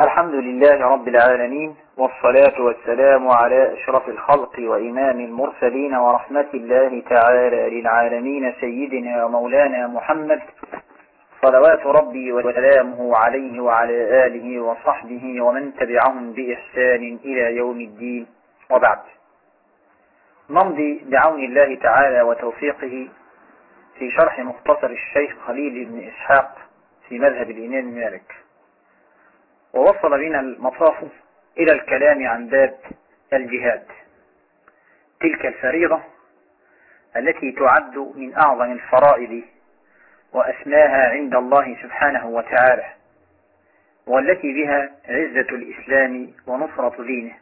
الحمد لله رب العالمين والصلاة والسلام على أشرف الخلق وإمام المرسلين ورحمة الله تعالى للعالمين سيدنا ومولانا محمد صلوات ربي وسلامه عليه وعلى آله وصحبه ومن تبعهم بإحسان إلى يوم الدين. وبعد. نمضي بعون الله تعالى وتوفيقه في شرح مختصر الشيخ خليل بن إسحاق في مذهب الإمام مالك. ووصل بنا المطاف إلى الكلام عن باب الجهاد. تلك الفريضة التي تعد من أعظم الفرائض وأسماها عند الله سبحانه وتعالى والتي بها عزة الإسلام ونصرة دينه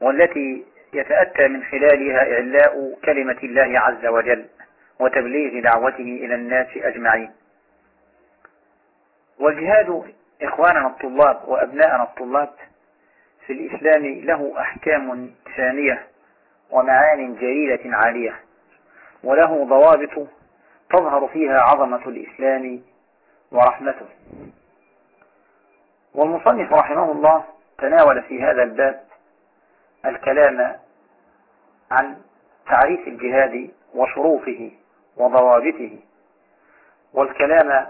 والتي يتأتى من خلالها إعلاء كلمة الله عز وجل وتبليغ دعوته إلى الناس أجمعين. والجهاد إخواننا الطلاب وأبناءنا الطلاب في الإسلام له أحكام ثانية ومعان جليلة عالية وله ضوابط تظهر فيها عظمة الإسلام ورحمته. والمصنف رحمه الله تناول في هذا الباب الكلام عن تعريف الجهاد وشروطه وضوابطه والكلام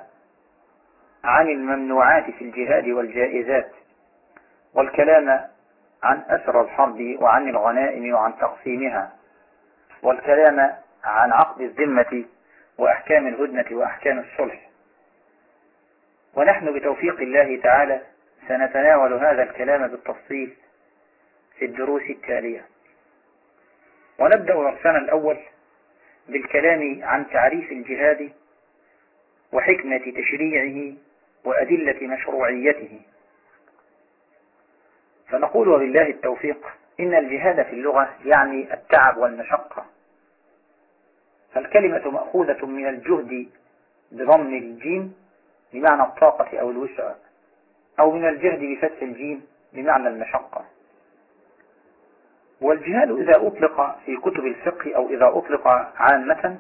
عن الممنوعات في الجهاد والجائزات والكلام عن أسر الحرب وعن الغنائم وعن تقسيمها والكلام عن عقد الذمة وأحكام الهدنة وأحكام الصلح. ونحن بتوفيق الله تعالى سنتناول هذا الكلام بالتفصيل في الدروس التالية. ونبدأ درسنا الأول بالكلام عن تعريف الجهاد وحكمة تشريعه وأدلة مشروعيته. فنقول وبالله التوفيق إن الجهاد في اللغة يعني التعب والمشقة. فالكلمة مأخوذة من الجهد بضم الجيم بمعنى الطاقة أو الوسع أو من الجهد بفتح الجيم بمعنى المشقة. والجهاد إذا أطلق في كتب الفقه أو إذا أطلق عامة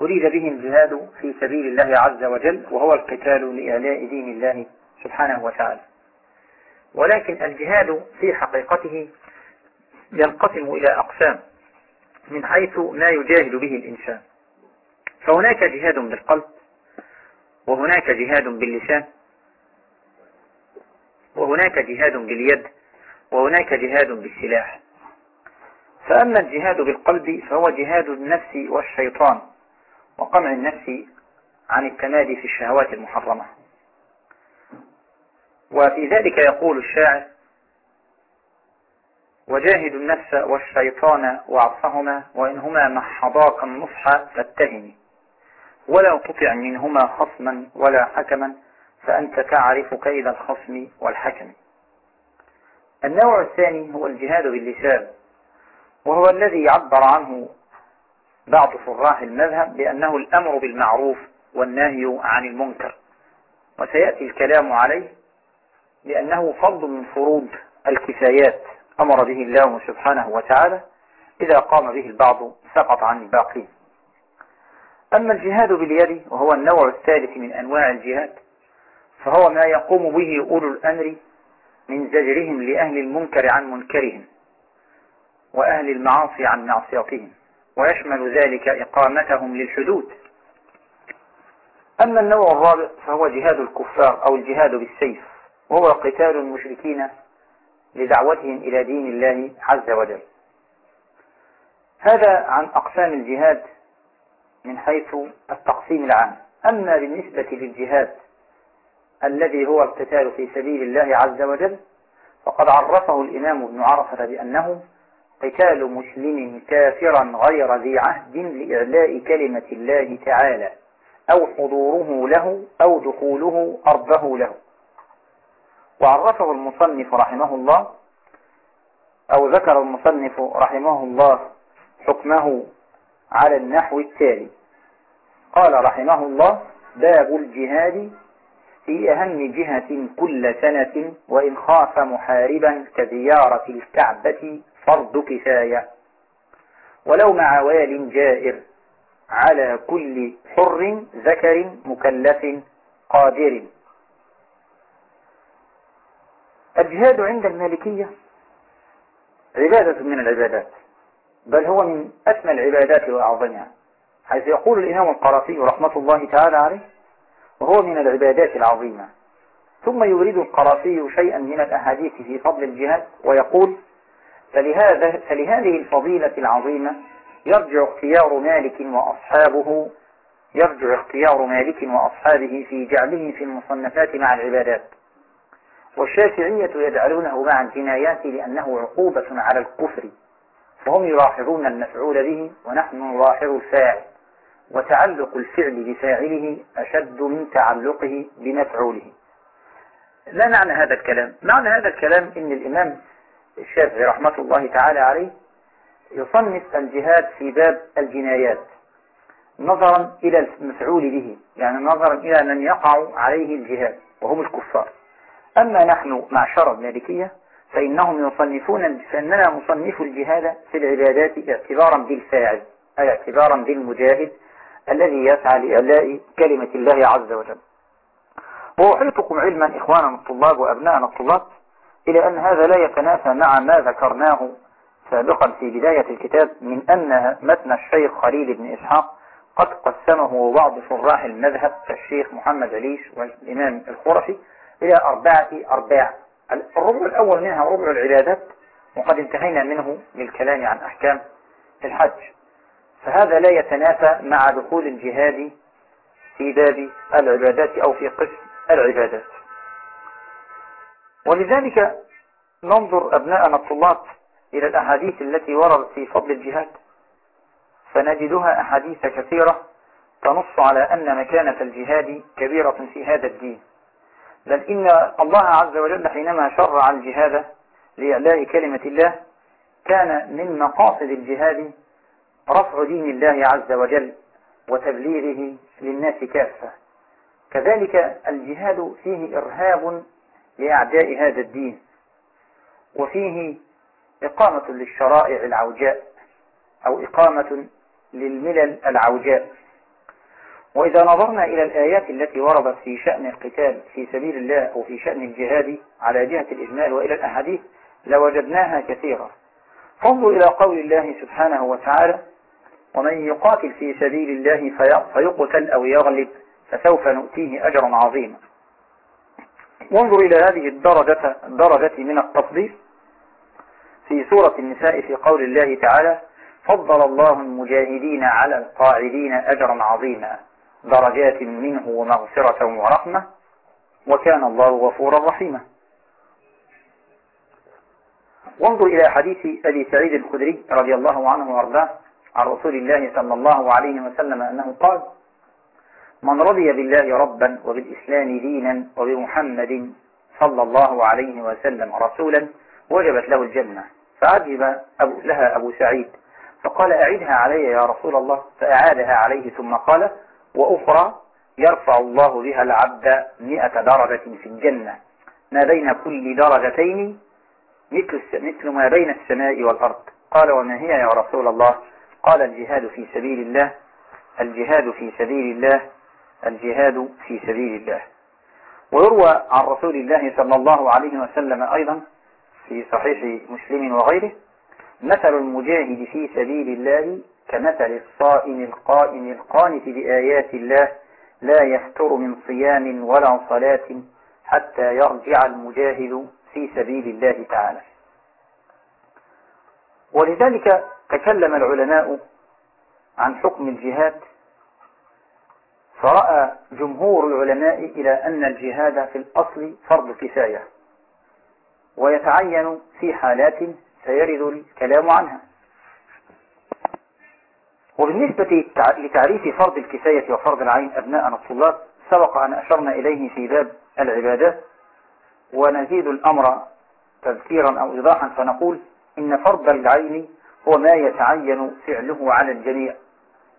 أريد به الجهاد في سبيل الله عز وجل وهو القتال لإعلاء دين الله سبحانه وتعالى. ولكن الجهاد في حقيقته ينقسم إلى أقسام من حيث ما يجاهد به الإنسان. فهناك جهاد بالقلب وهناك جهاد باللسان وهناك جهاد باليد وهناك جهاد بالسلاح. فأما الجهاد بالقلب فهو جهاد النفس والشيطان. وقمع النفس عن التمادي في الشهوات المحرمة. وفي ذلك يقول الشاعر وجاهد النفس والشيطان وعصهما وإنهما محضاك النصح فاتهم ولا تطع منهما خصما ولا حكما فأنت تعرف كيد الخصم والحكم. النوع الثاني هو الجهاد باللسان وهو الذي يعبر عنه بعض فراح المذهب بأنه الأمر بالمعروف والنهي عن المنكر. وسيأتي الكلام عليه لأنه فرض من فروض الكفايات أمر به الله سبحانه وتعالى إذا قام به البعض سقط عن الباقين أما الجهاد باليد وهو النوع الثالث من أنواع الجهاد فهو ما يقوم به أولو الأمر من زجرهم لأهل المنكر عن منكرهم وأهل المعاصي عن معصيتهم. ويشمل ذلك إقامتهم للحدود. أما النوع الرابع فهو جهاد الكفار أو الجهاد بالسيف وهو قتال المشركين لدعوتهم إلى دين الله عز وجل. هذا عن أقسام الجهاد من حيث التقسيم العام. أما بالنسبة للجهاد الذي هو القتال في سبيل الله عز وجل فقد عرفه الإمام ابن عرفة بأنه قتال مسلم كافرا غير ذي عهد لإعلاء كلمة الله تعالى أو حضوره له أو دخوله أرضه له. وعرفه المصنف رحمه الله أو ذكر المصنف رحمه الله حكمه على النحو التالي. قال رحمه الله باب الجهاد في أهم جهة كل سنة وإن خاف محاربا كزيارة الكعبة فرض كفاية. ولو مع وال جائر على كل حر ذكر مكلف قادر. الجهاد عند المالكية عبادة من العبادات بل هو من أسمى العبادات وأعظمها. حيث يقول الإمام القرافي رحمة الله تعالى عليه وهو من العبادات العظيمة. ثم يريد القرافي شيئا من الأحاديث في فضل الجهاد ويقول فلهذا فلهذه الفضيلة العظيمة يرجع اختيار مالك وأصحابه يرجع اختيار مالك وأصحابه في جعله في المصنفات مع العبادات. والشافعية يجعلونه مع الجنايات لأنه عقوبة على الكفر. فهم يلاحظون المفعول به ونحن نلاحظ الفاعل. وتعلق الفعل بفاعله أشد من تعلقه بمفعوله. لا معنى هذا الكلام. معنى هذا الكلام إن الإمام الشافعي رحمة الله تعالى عليه يصنف الجهاد في باب الجنايات نظرا إلى المفعول به يعني نظرا إلى من يقع عليه الجهاد وهم الكفار. أما نحن معشر المالكية فإنهم يصنفون فإننا نصنف الجهاد في العبادات اعتبارا بالفاعل أي اعتبارا بالمجاهد الذي يسعى لإعلاء كلمة الله عز وجل. وأحيطكم علما إخواننا الطلاب وأبنائنا الطلاب إلى أن هذا لا يتنافى مع ما ذكرناه سابقا في بداية الكتاب من أن متن الشيخ خليل بن إسحاق قد قسمه بعض شراح المذهب كالشيخ محمد عليش والإمام الخرفي إلى أربعة أرباع. الربع الأول منها ربع العبادات وقد انتهينا منه للكلام عن أحكام الحج. فهذا لا يتنافى مع دخول الجهاد في باب العبادات أو في قسم العبادات. ولذلك ننظر أبناءنا الطلاب إلى الأحاديث التي وردت في فضل الجهاد. فنجدها أحاديث كثيرة تنص على أن مكانة الجهاد كبيرة في هذا الدين. بل إن الله عز وجل حينما شرع الجهاد لإعلاء كلمة الله كان من مقاصد الجهاد رفع دين الله عز وجل وتبليغه للناس كافة. كذلك الجهاد فيه إرهاب لأعداء هذا الدين. وفيه إقامة للشرائع العوجاء أو إقامة للملل العوجاء. وإذا نظرنا إلى الآيات التي وردت في شأن القتال في سبيل الله أو في شأن الجهاد على جهة الإجمال وإلى الأحاديث لوجدناها كثيرة. فانظر إلى قول الله سبحانه وتعالى ومن يقاتل في سبيل الله فيقتل أو يغلب فسوف نؤتيه أجرا عظيما. وانظر إلى هذه الدرجة, الدرجة من التفضيل في سورة النساء في قول الله تعالى فضل الله المجاهدين على القاعدين أجرا عظيما درجات منه ومغفرة ورحمة وكان الله غفورا رحيما. وانظر إلى حديث أبي سعيد الخدري رضي الله عنه وأرضاه عن رسول الله صلى الله عليه وسلم أنه قال من رضي بالله ربا وبالإسلام دينا وبمحمد صلى الله عليه وسلم رسولا وجبت له الجنة. فعجب أبو لها أبو سعيد. فقال أعدها علي يا رسول الله. فأعادها عليه ثم قال وأخرى يرفع الله بها العبد مئة درجة في الجنة. ما بين كل درجتين مثل, مثل ما بين السماء والأرض. قال وما هي يا رسول الله؟ قال الجهاد في سبيل الله. الجهاد في سبيل الله. الجهاد في سبيل الله. ويروى عن رسول الله صلى الله عليه وسلم أيضا في صحيح مسلم وغيره مثل المجاهد في سبيل الله كمثل الصائم القائم القانت بآيات الله لا يفتر من صيام ولا صلاة حتى يرجع المجاهد في سبيل الله تعالى. ولذلك تكلم العلماء عن حكم الجهاد فرأى جمهور العلماء إلى أن الجهاد في الأصل فرض كفاية ويتعين في حالات سيرد الكلام عنها. وبالنسبة لتعريف فرض الكفاية وفرض العين أبناءنا الطلاب سبق أن أشرنا إليه في باب العبادات ونزيد الأمر تذكيرا أو إيضاحا فنقول إن فرض العين هو ما يتعين فعله على الجميع.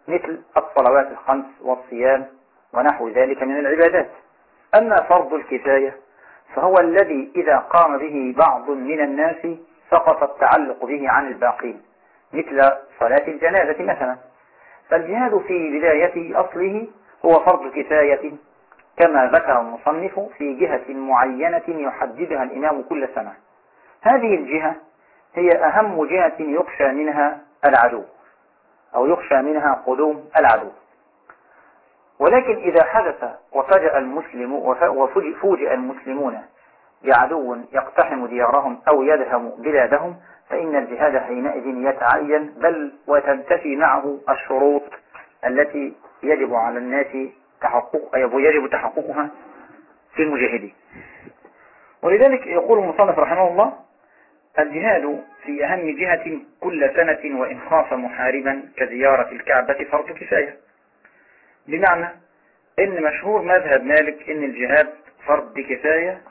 مثل الصلوات الخمس والصيام ونحو ذلك من العبادات. أما فرض الكفاية فهو الذي إذا قام به بعض من الناس سقط التعلق به عن الباقين مثل صلاة الجنازة مثلا. فالجهاد في بداية أصله هو فرض كفاية كما ذكر المصنف في جهة معينة يحددها الإمام كل سنة. هذه الجهة هي أهم جهة يخشى منها العدو. أو يخشى منها قدوم العدو. ولكن إذا حدث وفجأ المسلم وفوجئ المسلمون بعدو يقتحم ديارهم أو يدهم بلادهم فإن الجهاد حينئذ يتعين بل وتنتفي معه الشروط التي يجب على الناس تحقق يجب تحققها في المجاهدين. ولذلك يقول المصنف رحمه الله الجهاد في أهم جهة كل سنة وإن خاف محاربا كزيارة الكعبة فرض كفاية. بمعنى إن مشهور مذهب مالك إن الجهاد فرض كفاية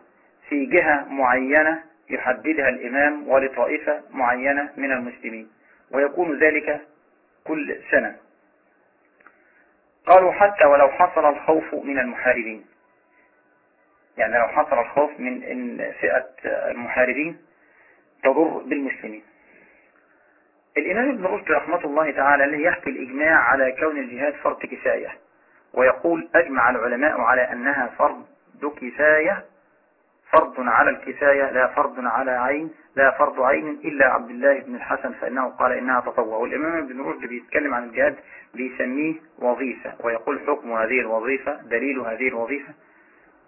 في جهة معينة يحددها الإمام ولطائفة معينة من المسلمين ويكون ذلك كل سنة. قالوا حتى ولو حصل الخوف من المحاربين. يعني لو حصل الخوف من فئة المحاربين تضر بالمسلمين. الإمام ابن رشد رحمة الله تعالى اللي يحكي الإجماع على كون الجهاد فرض كفاية ويقول أجمع العلماء على أنها فرض كفاية فرض على الكفاية لا فرض على عين لا فرض عين إلا عبد الله بن الحسن فإنه قال إنها تطوع. والإمام ابن رشد بيتكلم عن الجهاد بيسميه وظيفة ويقول حكم هذه الوظيفة دليل هذه الوظيفة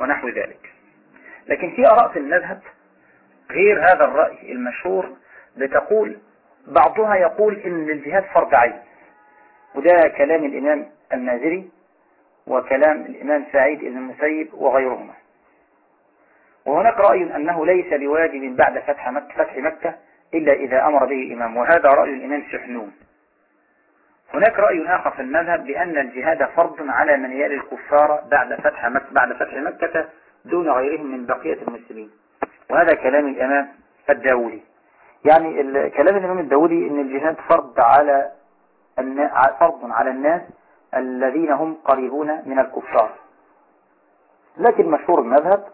ونحو ذلك. لكن في أراء في المذهب غير هذا الرأي المشهور بتقول بعضها يقول إن الجهاد فرض عين. وده كلام الإمام المازري وكلام الإمام سعيد بن المسيب وغيرهما. وهناك رأي أنه ليس بواجب بعد فتح مكة, فتح مكة إلا إذا أمر به الإمام وهذا رأي الإمام سحنون هناك رأي آخر في المذهب بأن الجهاد فرض على من يلي الكفار بعد فتح مكة, بعد فتح مكة دون غيرهم من بقية المسلمين. وهذا كلام الإمام الداولي يعني كلام الإمام الداولي أن الجهاد فرض على فرض على الناس الذين هم قريبون من الكفار. لكن مشهور المذهب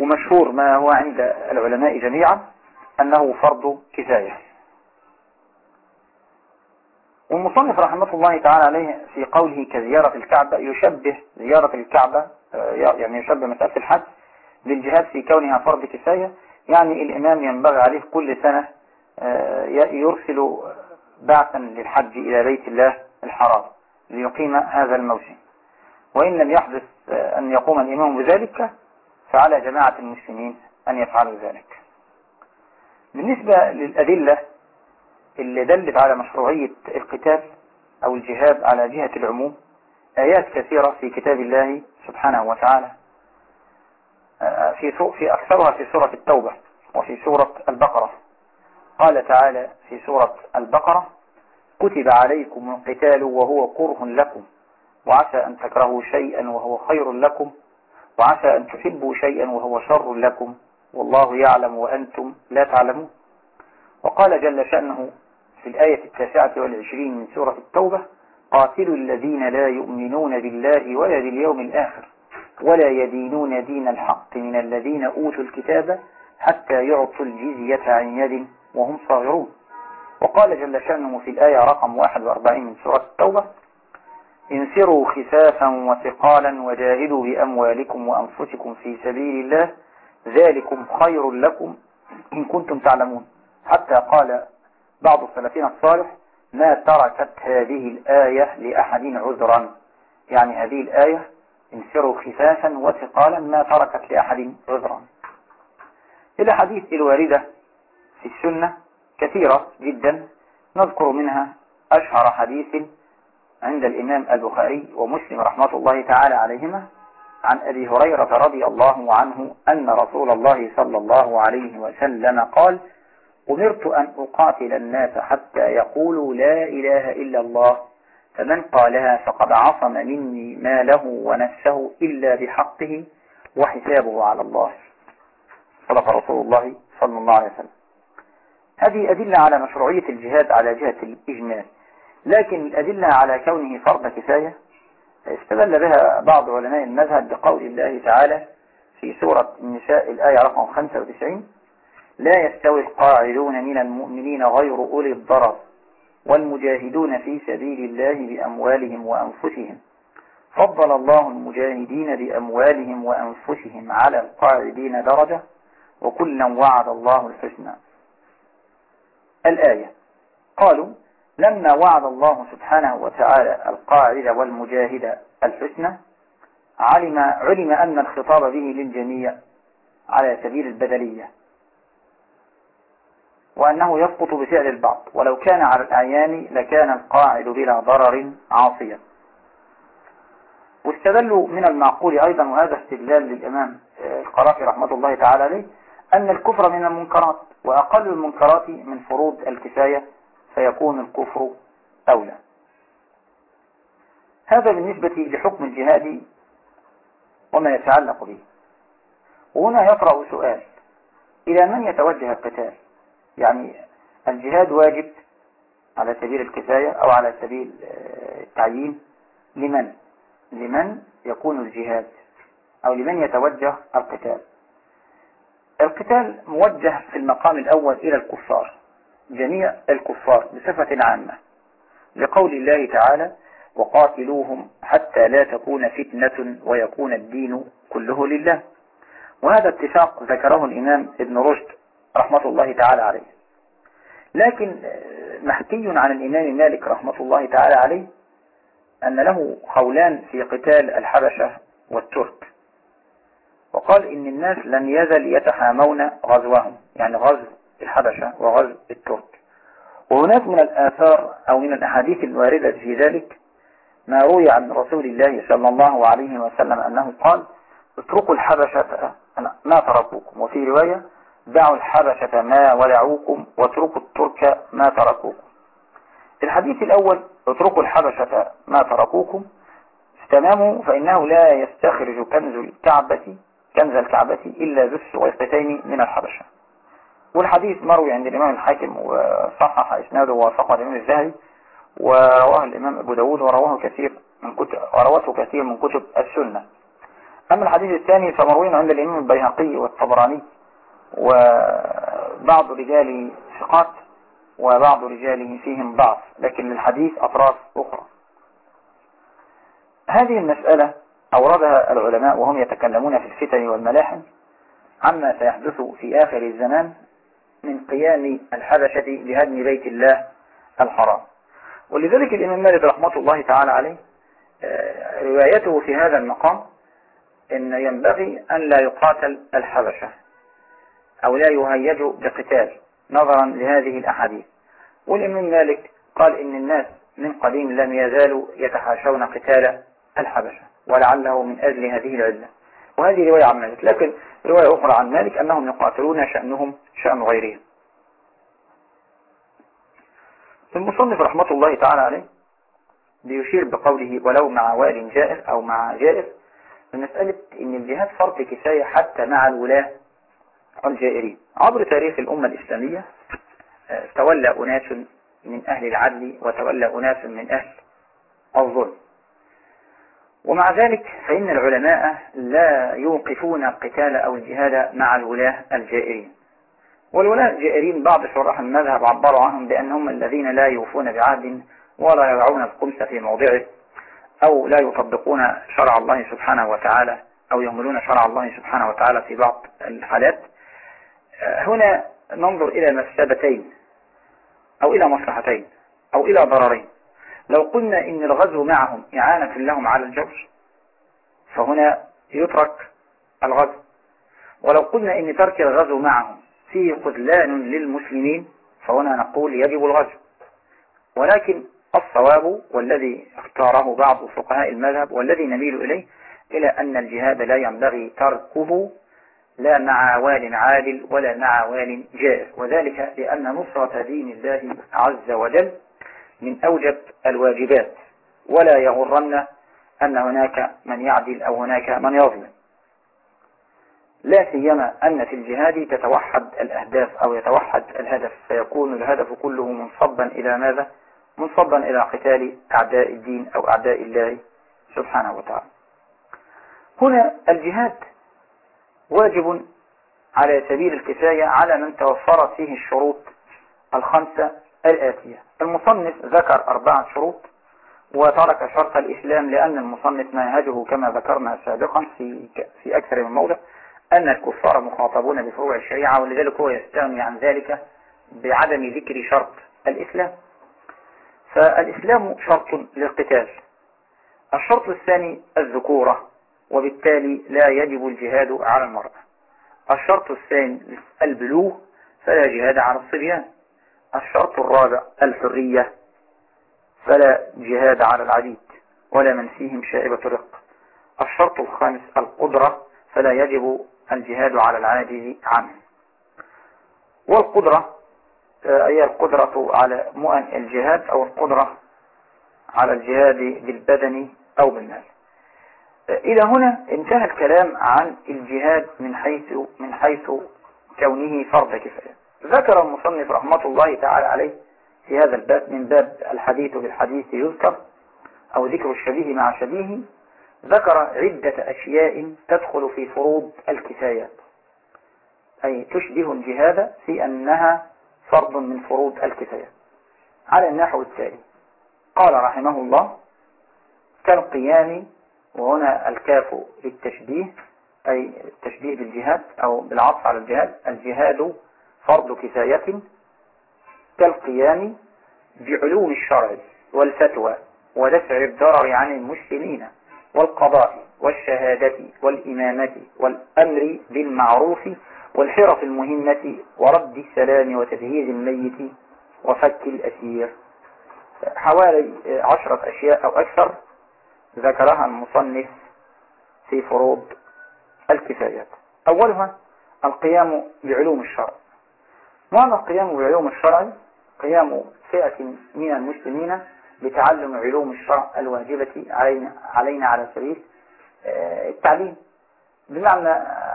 ومشهور ما هو عند العلماء جميعا أنه فرض كفاية. والمصنف رحمة الله تعالى عليه في قوله كزيارة الكعبة يشبه زيارة الكعبة آه، يعني يشبه مسألة الحج للجهاد في كونها فرض كفاية. يعني الإمام ينبغي عليه كل سنة آه، يرسل بعثا للحج إلى بيت الله الحرام ليقيم هذا الموسم. وإن لم يحدث آه، أن يقوم الإمام بذلك فعلى جماعة المسلمين أن يفعلوا ذلك. بالنسبة للأدلة اللي دلت على مشروعية القتال أو الجهاد على جهة العموم آيات كثيرة في كتاب الله سبحانه وتعالى. في في أكثرها في سورة التوبة وفي سورة البقرة. قال تعالى في سورة البقرة كتب عليكم القتال وهو كره لكم وعسى أن تكرهوا شيئا وهو خير لكم وعسى أن تحبوا شيئا وهو شر لكم والله يعلم وأنتم لا تعلمون. وقال جل شأنه في الآية التاسعة والعشرين من سورة التوبة قاتلوا الذين لا يؤمنون بالله ولا باليوم الآخر. ولا يدينون دين الحق من الذين أوتوا الكتاب حتى يعطوا الجزية عن يد وهم صاغرون. وقال جل شأنه في الآية رقم 41 من سورة التوبة انفروا خفافا وثقالا وجاهدوا بأموالكم وأنفسكم في سبيل الله ذلكم خير لكم إن كنتم تعلمون. حتى قال بعض السلفين الصالح ما تركت هذه الآية لأحد عذرا. يعني هذه الآية انفروا خفافا وثقالا ما تركت لأحد عذرا. إلى حديث الواردة في السنة كثيرة جدا نذكر منها أشهر حديث عند الإمام البخاري ومسلم رحمة الله تعالى عليهما عن أبي هريرة رضي الله عنه أن رسول الله صلى الله عليه وسلم قال أمرت أن أقاتل الناس حتى يقولوا لا إله إلا الله فمن قالها فقد عصم مني ماله ونفسه إلا بحقه وحسابه على الله. صدق رسول الله صلى الله عليه وسلم. هذه أدلة على مشروعية الجهاد على جهة الإجمال لكن الأدلة على كونه فرض كفاية استدل بها بعض علماء المذهب بقول الله تعالى في سورة النساء الآية رقم 95 لا يستوي القاعدون من المؤمنين غير أولي الضرر. والمجاهدون في سبيل الله بأموالهم وأنفسهم. فضل الله المجاهدين بأموالهم وأنفسهم على القاعدين درجة وكلا وعد الله الحسنى. الآية قالوا لما وعد الله سبحانه وتعالى القاعد والمجاهد الحسنى علم, علم أن الخطاب به للجميع على سبيل البدلية. وأنه يسقط بفعل البعض. ولو كان على الأعيان لكان القاعد بلا ضرر عاصيا. واستدلوا من المعقول أيضا وهذا استدلال للإمام القرافي رحمة الله تعالى عليه أن الكفر من المنكرات وأقل المنكرات من فروض الكفاية فيكون الكفر أولى. هذا بالنسبة لحكم الجهاد وما يتعلق به. وهنا يطرأ سؤال إلى من يتوجه القتال؟ يعني الجهاد واجب على سبيل الكفاية أو على سبيل التعيين. لمن؟ لمن يكون الجهاد أو لمن يتوجه القتال. القتال موجه في المقام الأول إلى الكفار جميع الكفار بصفة عامة لقول الله تعالى وقاتلوهم حتى لا تكون فتنة ويكون الدين كله لله. وهذا اتفاق ذكره الإمام ابن رشد رحمة الله تعالى عليه. لكن محكي عن الإمام مالك رحمة الله تعالى عليه أن له قولان في قتال الحبشة والترك. وقال إن الناس لن يزل يتحامون غزوهم يعني غزو الحبشة وغزو الترك. وهناك من الآثار أو من الأحاديث الواردة في ذلك ما روي عن رسول الله صلى الله عليه وسلم أنه قال اتركوا الحبشة ما تركوكم. وفي رواية دعوا الحبشة ما ولعوكم واتركوا الترك ما تركوكم. الحديث الأول اتركوا الحبشة ما تركوكم. استماموا فإنه لا يستخرج كنز الكعبة كنز الكعبة إلا ذو السويقتين من الحبشة. والحديث مروي عند الإمام الحاكم وصحح إسناده ووافقه الإمام الزهري ورواه الإمام أبو داود ورواه كثير من كتب وروته كثير من كتب السنة. أما الحديث الثاني فمروي عند الإمام البيهقي والطبراني. وبعض رجال ثقات وبعض رجاله فيهم ضعف لكن للحديث أطراف أخرى. هذه المسألة أوردها العلماء وهم يتكلمون في الفتن والملاحم عما سيحدث في آخر الزمان من قيام الحبشة بهدم بيت الله الحرام. ولذلك الإمام مالك رحمة الله تعالى عليه روايته في هذا المقام إن ينبغي أن لا يقاتل الحبشة. أو لا يهيج بقتال نظرا لهذه الأحاديث. والإمام مالك قال إن الناس من قديم لم يزالوا يتحاشون قتال الحبشة ولعله من أجل هذه العلة. وهذه رواية عن مالك لكن رواية أخرى عن مالك أنهم يقاتلون شأنهم شأن غيرهم. المصنف رحمة الله تعالى عليه بيشير بقوله ولو مع وال جائر أو مع جائر بمسألة أن الجهاد فرض كفاية حتى مع الولاة الجائرين. عبر تاريخ الأمة الإسلامية تولى أناس من أهل العدل وتولى أناس من أهل الظلم. ومع ذلك فإن العلماء لا يوقفون القتال أو الجهاد مع الولاة الجائرين. والولاة الجائرين بعض شرح المذهب عبروا عنهم بأنهم الذين لا يوفون بعهد ولا يضعون القمس في موضعه أو لا يطبقون شرع الله سبحانه وتعالى أو يهملون شرع الله سبحانه وتعالى في بعض الحالات. هنا ننظر إلى مفسدتين أو إلى مصلحتين أو إلى ضررين. لو قلنا إن الغزو معهم إعانة لهم على الجوش فهنا يترك الغزو. ولو قلنا إن ترك الغزو معهم فيه خذلان للمسلمين فهنا نقول يجب الغزو. ولكن الصواب والذي اختاره بعض فقهاء المذهب والذي نميل إليه إلى أن الجهاد لا ينبغي تركه لا مع وال عادل ولا مع وال جائر. وذلك لأن نصرة دين الله عز وجل من أوجب الواجبات. ولا يغرن أن هناك من يعدل أو هناك من يظلم. لا سيما أن في الجهاد تتوحد الأهداف أو يتوحد الهدف. فيكون الهدف كله منصبا إلى ماذا؟ منصبا إلى قتال أعداء الدين أو أعداء الله سبحانه وتعالى. هنا الجهاد واجب على سبيل الكفاية على من توفرت فيه الشروط الخمسة الآتية. المصنف ذكر أربعة شروط وترك شرط الإسلام لأن المصنف منهجه كما ذكرنا سابقا في في أكثر من موضع أن الكفار مخاطبون بفروع الشريعة ولذلك هو يستغني عن ذلك بعدم ذكر شرط الإسلام. فالإسلام شرط للقتال. الشرط الثاني الذكورة. وبالتالي لا يجب الجهاد على المرأة. الشرط الثاني البلوغ فلا جهاد على الصبيان. الشرط الرابع الحرية فلا جهاد على العبيد ولا من فيهم شائبة رق الشرط الخامس القدرة فلا يجب الجهاد على العاجز عنه. والقدرة آه، هي القدرة على مؤن الجهاد أو القدرة على الجهاد بالبدن أو بالمال. إلى هنا انتهى الكلام عن الجهاد من حيث من حيث كونه فرض كفاية. ذكر المصنف رحمة الله تعالى عليه في هذا الباب من باب الحديث بالحديث يذكر أو ذكر الشبيه مع شبيه ذكر عدة أشياء تدخل في فروض الكفايات. أي تشبه الجهاد في أنها فرض من فروض الكفايات. على النحو التالي. قال رحمه الله كالقيام وهنا الكاف للتشبيه أي التشبيه بالجهاد أو بالعطف على الجهاد. الجهاد فرض كفاية كالقيام بعلوم الشرع والفتوى ودفع الضرر عن المسلمين والقضاء والشهادة والإمامة والأمر بالمعروف والحرف المهمة ورد السلام وتجهيز الميت وفك الأسير. حوالي عشرة أشياء أو أكثر ذكرها المصنف في فروض الكفايات. أولها القيام بعلوم الشرع. معنى القيام بعلوم الشرع؟ قيام فئة من المسلمين بتعلم علوم الشرع الواجبة علينا, علينا على سبيل آه، التعليم. بمعنى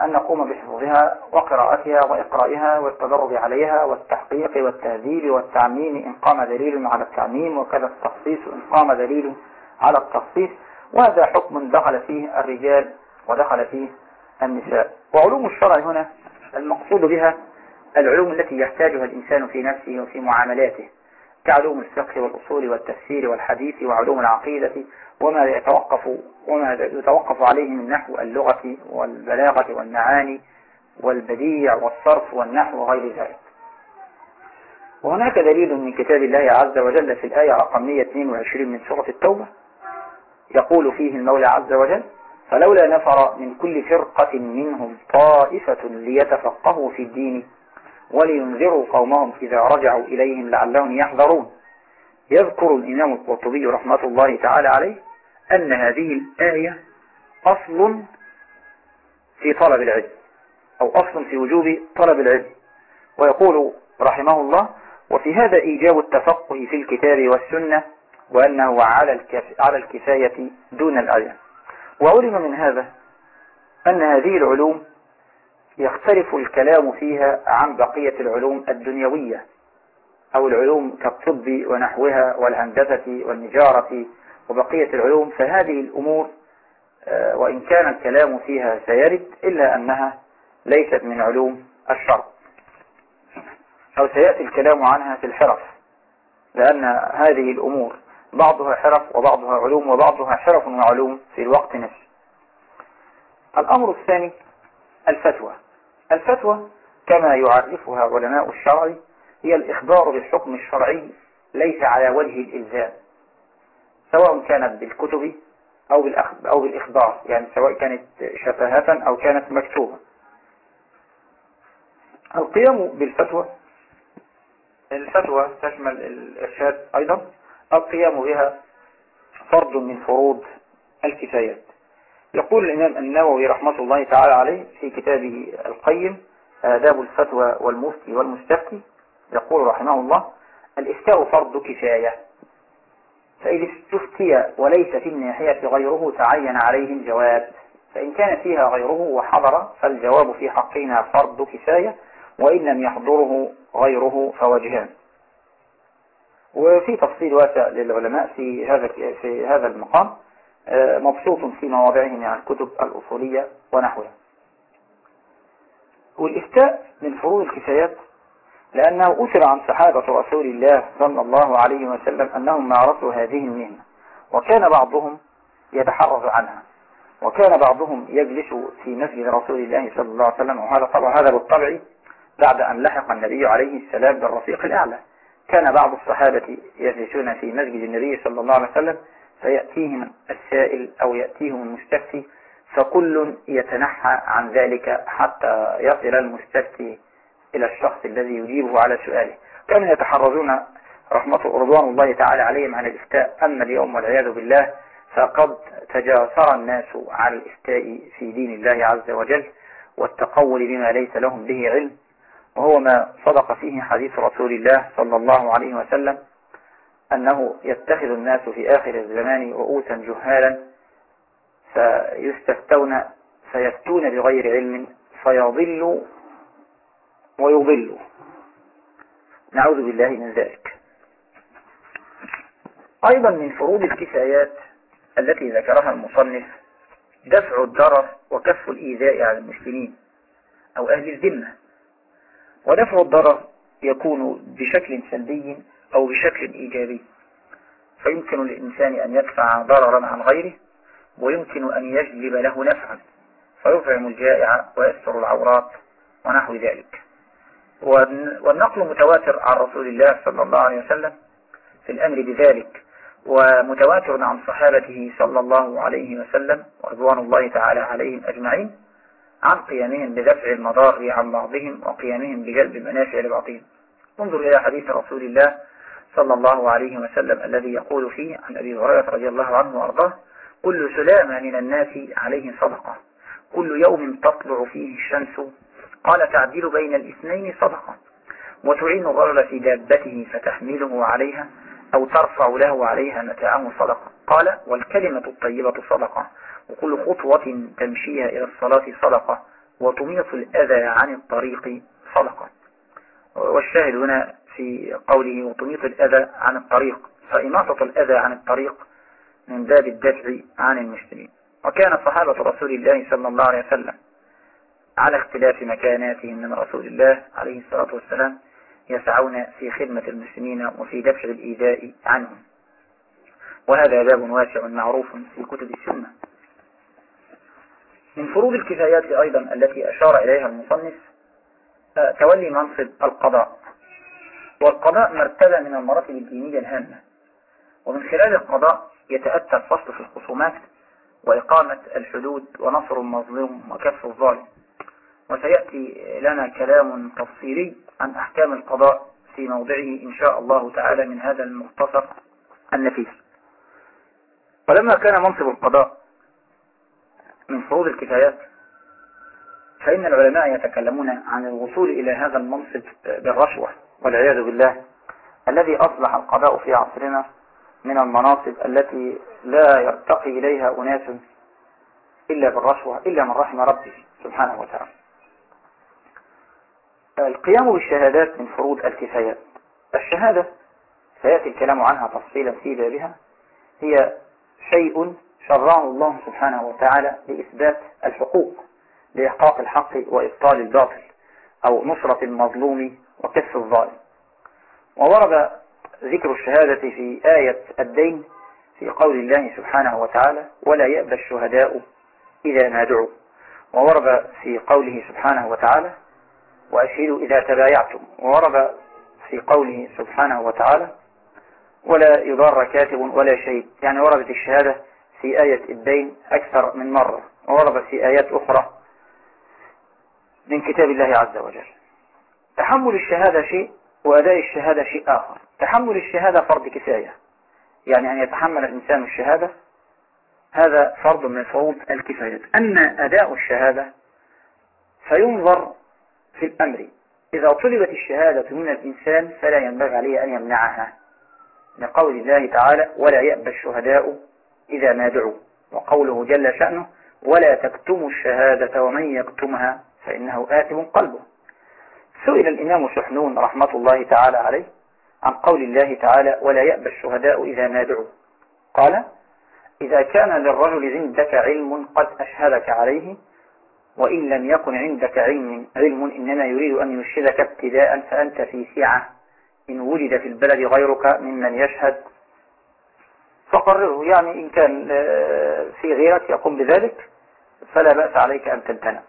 أن نقوم بحفظها وقراءتها وإقرائها والتدرب عليها والتحقيق والتهذيب والتعميم إن قام دليل على التعميم وكذا التخصيص إن قام دليل على التخصيص وهذا حكم دخل فيه الرجال ودخل فيه النساء. وعلوم الشرع هنا المقصود بها العلوم التي يحتاجها الإنسان في نفسه وفي معاملاته كعلوم الفقه والأصول والتفسير والحديث وعلوم العقيدة وما يتوقف وما يتوقف عليه من نحو اللغة والبلاغة والمعاني والبديع والصرف والنحو وغير ذلك. وهناك دليل من كتاب الله عز وجل في الآية رقم 122 من سورة التوبة يقول فيه المولى عز وجل فلولا نفر من كل فرقة منهم طائفة ليتفقهوا في الدين ولينذروا قومهم إذا رجعوا إليهم لعلهم يحذرون. يذكر الإمام القرطبي رحمة الله تعالى عليه أن هذه الآية أصل في طلب العلم أو أصل في وجوب طلب العلم. ويقول رحمه الله وفي هذا إيجاب التفقه في الكتاب والسنة وأنه على على الكفاية دون الآية وعلم من هذا أن هذه العلوم يختلف الكلام فيها عن بقية العلوم الدنيوية أو العلوم كالطب ونحوها والهندسة والنجارة وبقية العلوم. فهذه الأمور آه، وإن كان الكلام فيها سيرد إلا أنها ليست من علوم الشرع أو سيأتي الكلام عنها في الحرف لأن هذه الأمور بعضها حرف وبعضها علوم وبعضها حرف وعلوم في الوقت نفسه. الأمر الثاني الفتوى. الفتوى كما يعرفها علماء الشرع هي الإخبار بالحكم الشرعي ليس على وجه الإلزام. سواء كانت بالكتب أو, أو بالإخبار يعني سواء كانت شفاهة أو كانت مكتوبة. القيام بالفتوى الفتوى تشمل الإرشاد أيضا القيام بها فرض من فروض الكفايات. يقول الإمام النووي رحمة الله تعالى عليه في كتابه القيم آداب الفتوى والمفتي والمستفتي يقول رحمه الله الإفتاء فرض كفاية فإذا استفتي وليس في الناحية غيره تعين عليه الجواب فإن كان فيها غيره وحضر فالجواب في حقنا فرض كفاية وإن لم يحضره غيره فوجهان. وفي تفصيل واسع للعلماء في هذا في هذا المقام آه، مبسوط في مواضعه من الكتب الأصولية ونحوها. والإفتاء من فروض الكفايات لأنه أثر عن صحابة رسول الله صلى الله عليه وسلم أنهم مارسوا هذه المهنة وكان بعضهم يتحرز عنها وكان بعضهم يجلس في مسجد رسول الله صلى الله عليه وسلم وهذا طبعا هذا بالطبع بعد أن لحق النبي عليه السلام بالرفيق الأعلى. كان بعض الصحابة يجلسون في مسجد النبي صلى الله عليه وسلم فيأتيهم السائل أو يأتيهم المستفتي فكل يتنحى عن ذلك حتى يصل المستفتي إلى الشخص الذي يجيبه على سؤاله. كانوا يتحرزون رحمة رضوان الله تعالى عليهم عن الإفتاء. أما اليوم والعياذ بالله فقد تجاسر الناس على الإفتاء في دين الله عز وجل والتقول بما ليس لهم به علم. وهو ما صدق فيه حديث رسول الله صلى الله عليه وسلم أنه يتخذ الناس في آخر الزمان رؤوسا جهالا فيستفتون فيفتون بغير علم فيضلوا ويضلوا. نعوذ بالله من ذلك. أيضا من فروض الكفايات التي ذكرها المصنف دفع الضرر وكف الإيذاء على المسلمين أو أهل الذمة. ودفع الضرر يكون بشكل سلبي أو بشكل إيجابي. فيمكن للإنسان أن يدفع ضررا عن غيره ويمكن أن يجلب له نفعا. فيطعم الجائع ويستر العورات ونحو ذلك. والنقل متواتر عن رسول الله صلى الله عليه وسلم في الأمر بذلك. ومتواتر عن صحابته صلى الله عليه وسلم ورضوان الله تعالى عليهم أجمعين. عن قيامهم بدفع المضار عن بعضهم وقيامهم بجلب المنافع لبعضهم. انظر إلى حديث رسول الله صلى الله عليه وسلم الذي يقول فيه عن أبي هريرة رضي الله عنه وأرضاه كل سلامة من الناس عليه صدقة. كل يوم تطلع فيه الشمس. قال تعديل بين الاثنين صدقة. وتعين الرجل في دابته فتحمله عليها أو ترفع له عليها متاعه صدقة. قال والكلمة الطيبة صدقة. وكل خطوة تمشيها إلى الصلاة صدقة وتميط الأذى عن الطريق صدقة. والشاهد هنا في قوله وتميط الأذى عن الطريق فإماطة الأذى عن الطريق من باب الدفع عن المسلمين. وكان صحابة رسول الله صلى الله عليه وسلم على اختلاف مكاناتهم من رسول الله عليه الصلاة والسلام يسعون في خدمة المسلمين وفي دفع الإيذاء عنهم. وهذا باب واسع معروف في كتب السنة. من فروض الكفايات أيضا التي أشار إليها المصنف آه، تولي منصب القضاء. والقضاء مرتبة من المراتب الدينية الهامة. ومن خلال القضاء يتأتى الفصل في الخصومات وإقامة الحدود ونصر المظلوم وكف الظالم. وسيأتي لنا كلام تفصيلي عن أحكام القضاء في موضعه إن شاء الله تعالى من هذا المختصر النفيس. ولما كان منصب القضاء من فروض الكفايات. فإن العلماء يتكلمون عن الوصول إلى هذا المنصب بالرشوة والعياذ بالله الذي أصبح القضاء في عصرنا من المناصب التي لا يرتقي إليها أناس إلا بالرشوة إلا من رحم ربه سبحانه وتعالى. القيام بالشهادات من فروض الكفايات. الشهادة سيأتي الكلام عنها تفصيلا في بابها هي شيء شرعه الله سبحانه وتعالى لإثبات الحقوق لإحقاق الحق وإبطال الباطل أو نصرة المظلوم وكف الظالم. وورد ذكر الشهادة في آية الدين في قول الله سبحانه وتعالى ولا يأبى الشهداء إذا ما دعوا وورد في قوله سبحانه وتعالى وأشهدوا إذا تبايعتم وورد في قوله سبحانه وتعالى ولا يضار كاتب ولا شيء يعني وردت الشهادة في آية الدين أكثر من مرة ووردت في آيات أخرى من كتاب الله عز وجل. تحمل الشهادة شيء وأداء الشهادة شيء آخر. تحمل الشهادة فرض كفاية. يعني أن يتحمل الإنسان الشهادة هذا فرض من فروض الكفاية أما أداء الشهادة فينظر في الأمر. إذا طلبت الشهادة من الإنسان فلا ينبغي عليه أن يمنعها. لقول الله تعالى ولا يأبى الشهداء إذا ما دعوا. وقوله جل شأنه ولا تكتموا الشهادة ومن يكتمها فإنه آثم قلبه. سئل الإمام سحنون رحمة الله تعالى عليه عن قول الله تعالى ولا يأبى الشهداء إذا ما دعوا. قال إذا كان للرجل عندك علم قد أشهدك عليه وإن لم يكن عندك علم, علم إنما يريد أن يشهدك ابتداء فأنت في سعة. إن وجد في البلد غيرك ممن يشهد فقرره يعني إن كان في غيرك يقوم بذلك فلا بأس عليك أن تمتنع.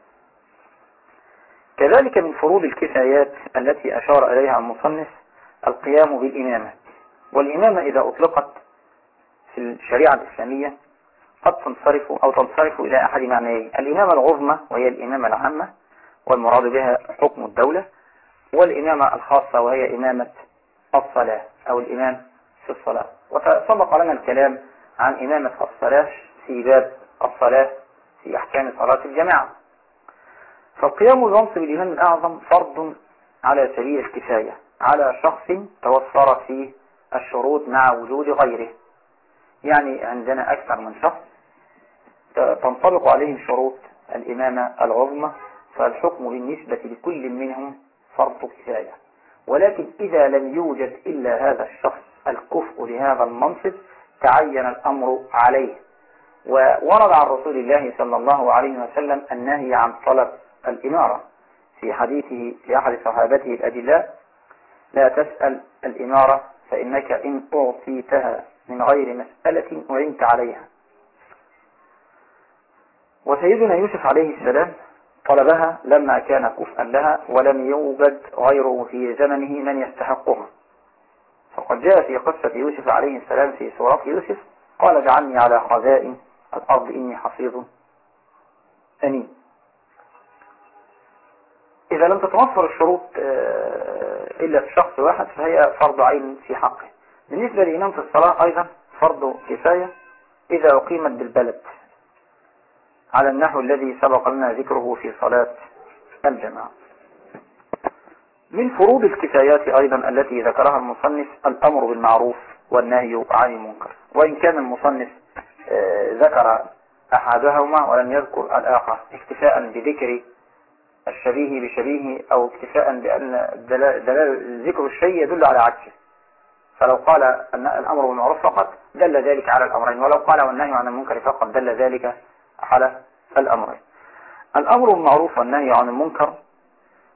كذلك من فروض الكفايات التي أشار إليها المصنف القيام بالإمامة. والإمامة إذا أطلقت في الشريعة الإسلامية قد تنصرف أو تنصرف إلى أحد معنيين. الإمامة العظمى وهي الإمامة العامة والمراد بها حكم الدولة والإمامة الخاصة وهي إمامة الصلاة أو الإمام في الصلاة. وسبق لنا الكلام عن إمامة الصلاة في باب الصلاة في أحكام صلاة الجماعة. فالقيام بمنصب الإمام الأعظم فرض على سبيل الكفاية على شخص توفرت فيه الشروط مع وجود غيره. يعني عندنا أكثر من شخص تنطبق عليهم شروط الإمامة العظمى فالحكم بالنسبة لكل منهم فرض كفاية. ولكن إذا لم يوجد إلا هذا الشخص الكفء لهذا المنصب تعين الأمر عليه. وورد عن رسول الله صلى الله عليه وسلم النهي عن طلب الإمارة. في حديثه لأحد صحابته الأدلاء لا تسأل الإمارة فإنك إن أعطيتها من غير مسألة أعنت عليها. وسيدنا يوسف عليه السلام طلبها لما كان كفءا لها ولم يوجد غيره في زمنه من يستحقها. فقد جاء في قصة يوسف عليه السلام في سورة يوسف قال اجعلني على خزائن الأرض إني حفيظ أمين إذا لم تتوفر الشروط آه، إلا في شخص واحد فهي فرض عين في حقه. بالنسبة لإمام في الصلاة أيضا فرض كفاية إذا أقيمت بالبلد على النحو الذي سبق لنا ذكره في صلاة الجماعة. من فروض الكفايات أيضا التي ذكرها المصنف الأمر بالمعروف والنهي عن المنكر. وإن كان المصنف آه، ذكر أحدهما ولم يذكر الآخر اكتفاء بذكر الشبيه بشبيه أو اكتفاء بأن دلال ذكر الشيء يدل على عكسه. فلو قال أن الأمر بالمعروف فقط دل ذلك على الأمرين ولو قال والنهي عن المنكر فقط دل ذلك على الأمرين. الأمر بالمعروف والنهي عن المنكر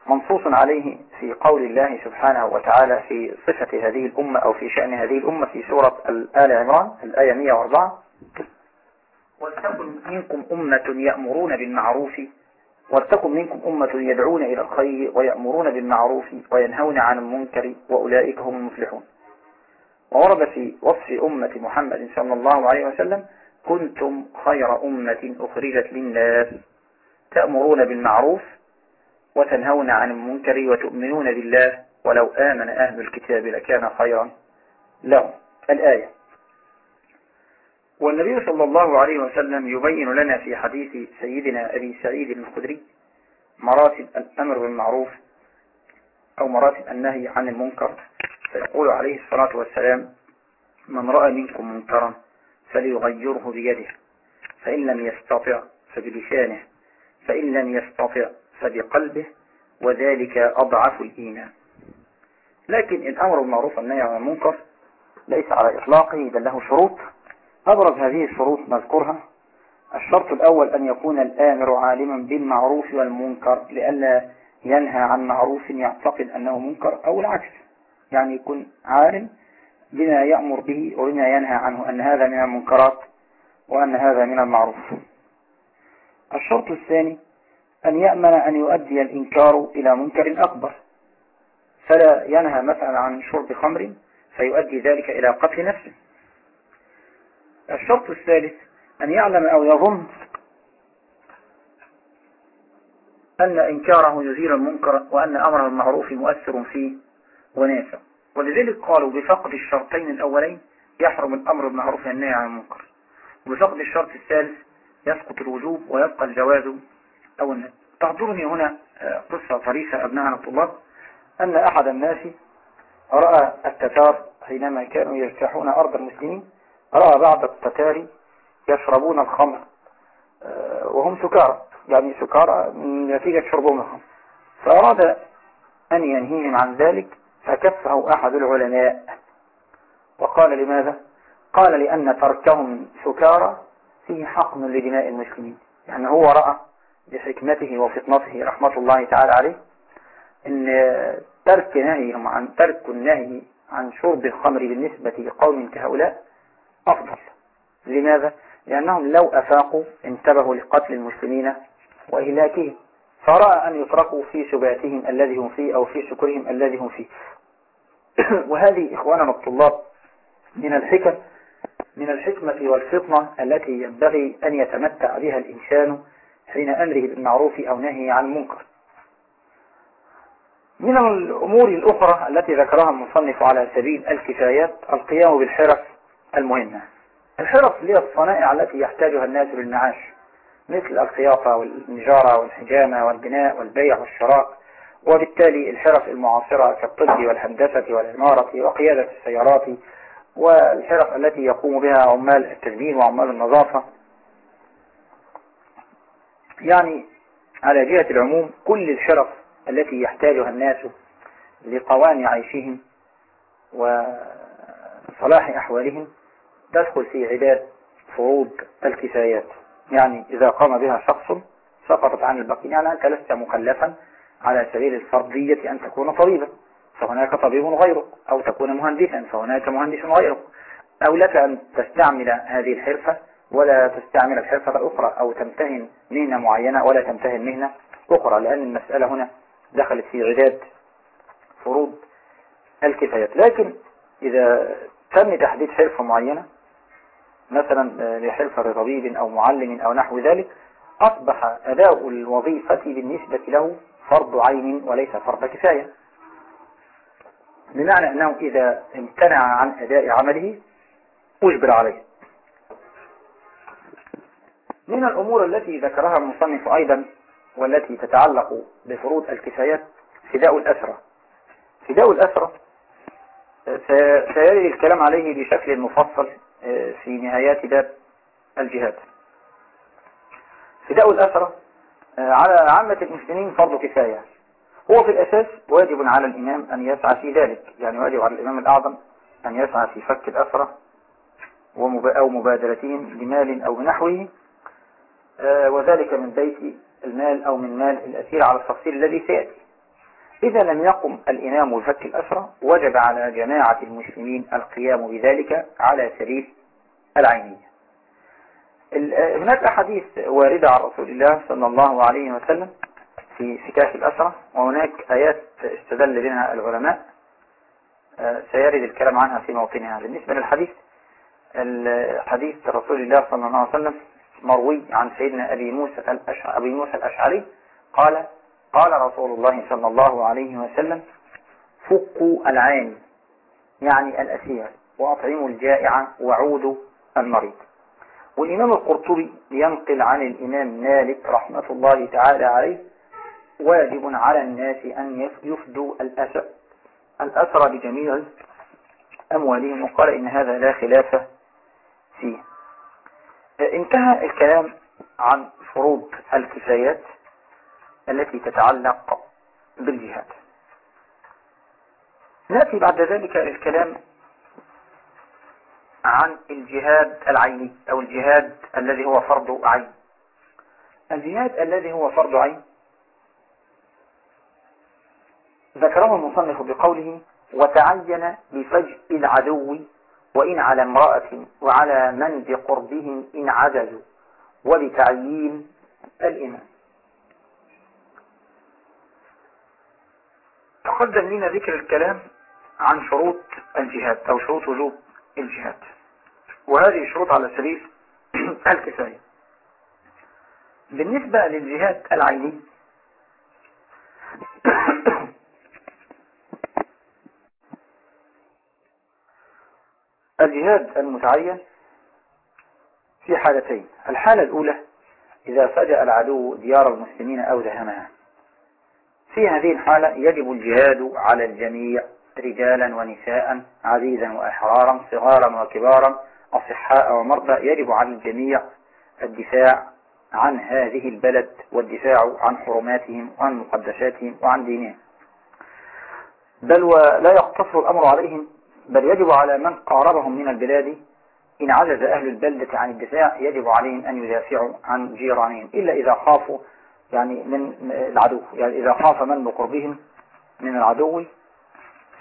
منصوص عليه في قول الله سبحانه وتعالى في صفة هذه الأمة أو في شأن هذه الأمة في سورة الآل عمران الآية 104 ولتكن منكم أمة يأمرون بالمعروف ولتكن منكم أمة يدعون إلى الخير ويأمرون بالمعروف وينهون عن المنكر وأولئك هم المفلحون. وورد في وصف أمة محمد صلى الله عليه وسلم كنتم خير أمة أخرجت للناس تأمرون بالمعروف وتنهون عن المنكر وتؤمنون بالله ولو آمن أهل الكتاب لكان خيرا لهم. الآية. والنبي صلى الله عليه وسلم يبين لنا في حديث سيدنا أبي سعيد الخدري مراتب الأمر بالمعروف أو مراتب النهي عن المنكر. فيقول عليه الصلاة والسلام من رأى منكم منكرا فليغيره بيده فإن لم يستطع فبلسانه فإن لم يستطع فبقلبه وذلك أضعف الإيمان. لكن الأمر بالمعروف والنهي عن المنكر ليس على إطلاقه بل له شروط. أبرز هذه الشروط نذكرها. الشرط الأول أن يكون الآمر عالما بالمعروف والمنكر لئلا ينهى عن معروف يعتقد أنه منكر أو العكس. يعني يكون عالم بما يأمر به وبما ينهى عنه أن هذا من المنكرات وأن هذا من المعروف. الشرط الثاني أن يأمن أن يؤدي الإنكار إلى منكر أكبر. فلا ينهى مثلا عن شرب خمر فيؤدي ذلك إلى قتل نفسه. الشرط الثالث أن يعلم أو يظن أن إنكاره يزيل المنكر وأن أمره المعروف مؤثر فيه ونافع. ولذلك قالوا بفقد الشرطين الأولين يحرم الأمر بالمعروف والنهي عن المنكر. وبفقد الشرط الثالث يسقط الوجوب ويبقى الجواز أو تحضرني هنا آه، قصة طريفة أبناءنا الطلاب أن أحد الناس رأى التتار حينما كانوا يجتاحون أرض المسلمين رأى بعض التتار يشربون الخمر آه، وهم سكارى يعني سكارى من نتيجة شربهم الخمر فأراد أن ينهيهم عن ذلك فكفه أحد العلماء. وقال لماذا؟ قال لأن تركهم سكارى فيه حقن لدماء المسلمين. يعني هو رأى بحكمته وفطنته رحمة الله تعالى عليه إن ترك نهيهم عن ترك النهي عن شرب الخمر بالنسبة لقوم كهؤلاء أفضل لماذا؟ لأنهم لو أفاقوا انتبهوا لقتل المسلمين وإهلاكهم فرأى أن يتركوا في سباتهم الذي هم فيه أو في سكرهم الذي هم فيه وهذه إخواننا الطلاب من الحكم من الحكمة والفطنة التي ينبغي أن يتمتع بها الإنسان حين أمره بالمعروف أو نهي عن المنكر. من الأمور الأخرى التي ذكرها المصنف على سبيل الكفايات القيام بالحرف المهمة. الحرف هي الصنائع التي يحتاجها الناس للمعاش مثل الخياطة والنجارة والحجامة والبناء والبيع والشراء وبالتالي الحرف المعاصرة كالطب والهندسة والعمارة وقيادة السيارات والحرف التي يقوم بها عمال التزيين وعمال النظافة. يعني على جهة العموم كل الحرف التي يحتاجها الناس لقوام عيشهم وصلاح أحوالهم تدخل في عداد فروض الكفايات. يعني إذا قام بها شخص سقطت عن البقين يعني أنت لست مكلفا على سبيل الفرضية أن تكون طبيبا فهناك طبيب غيرك أو تكون مهندسا فهناك مهندس غيرك. أو لك أن تستعمل هذه الحرفة ولا تستعمل الحرفة الأخرى أو تمتهن مهنة معينة ولا تمتهن مهنة أخرى لأن المسألة هنا دخلت في عداد فروض الكفايات. لكن إذا تم تحديد حرفة معينة مثلا لحرفة لطبيب أو معلم أو نحو ذلك أصبح أداء الوظيفة بالنسبة له فرض عين وليس فرض كفاية. بمعنى أنه إذا امتنع عن أداء عمله أجبر عليه. من الأمور التي ذكرها المصنف أيضا والتي تتعلق بفروض الكفايات فداء الأسرة. فداء الأسرة سيري الكلام عليه بشكل مفصل آه، في نهايات باب الجهاد. فداء الأسرة آه، على عامة المسلمين فرض كفاية. هو في الأساس واجب على الإمام أن يسعى في ذلك يعني واجب على الإمام الأعظم أن يسعى في فك الأسرة أو مبادرتهم بمال أو بنحوه آه، وذلك من بيت المال أو من مال الأسير على التفصيل الذي سيأتي. إذا لم يقم الإمام بفك الأسرة وجب على جماعة المسلمين القيام بذلك على سبيل العينية. هناك أحاديث واردة عن رسول الله صلى الله عليه وسلم في فكاك الأسرة وهناك آيات استدل بها العلماء. آه، سيرد الكلام عنها في موطنها. بالنسبة للحديث الحديث رسول الله صلى الله عليه وسلم مروي عن سيدنا أبي موسى الأشعري, أبي موسى الأشعري قال قال رسول الله صلى الله عليه وسلم فقوا العاني يعني الأسير وأطعموا الجائع وعودوا المريض. والإمام القرطبي ينقل عن الإمام مالك رحمة الله تعالى عليه واجب على الناس أن يفدوا الأسر الأسر بجميع أموالهم وقال إن هذا لا خلاف فيه. انتهى الكلام عن فروض الكفايات التي تتعلق بالجهاد. نأتي بعد ذلك الكلام عن الجهاد العيني أو الجهاد الذي هو فرض عين. الجهاد الذي هو فرض عين ذكره المصنف بقوله وتعين بفجء العدو وإن على امرأة وعلى من بقربهم إن عجزوا وبتعيين الإمام. تقدم لنا ذكر الكلام عن شروط الجهاد أو شروط وجوب الجهاد. وهذه شروط على سبيل الكفاية. بالنسبة للجهاد العيني الجهاد المتعين في حالتين. الحالة الأولى إذا فجأ العدو ديار المسلمين أو دهمها في هذه الحالة يجب الجهاد على الجميع رجالا ونساء عزيزا وأحرارا صغارا وكبارا أصحاء ومرضى. يجب على الجميع الدفاع عن هذه البلد والدفاع عن حرماتهم وعن مقدساتهم وعن دينهم. بل ولا يقتصر الأمر عليهم بل يجب على من قاربهم من البلاد إن عجز أهل البلدة عن الدفاع يجب عليهم أن يدافعوا عن جيرانهم إلا إذا خافوا يعني من العدو يعني إذا خاف من بقربهم من العدو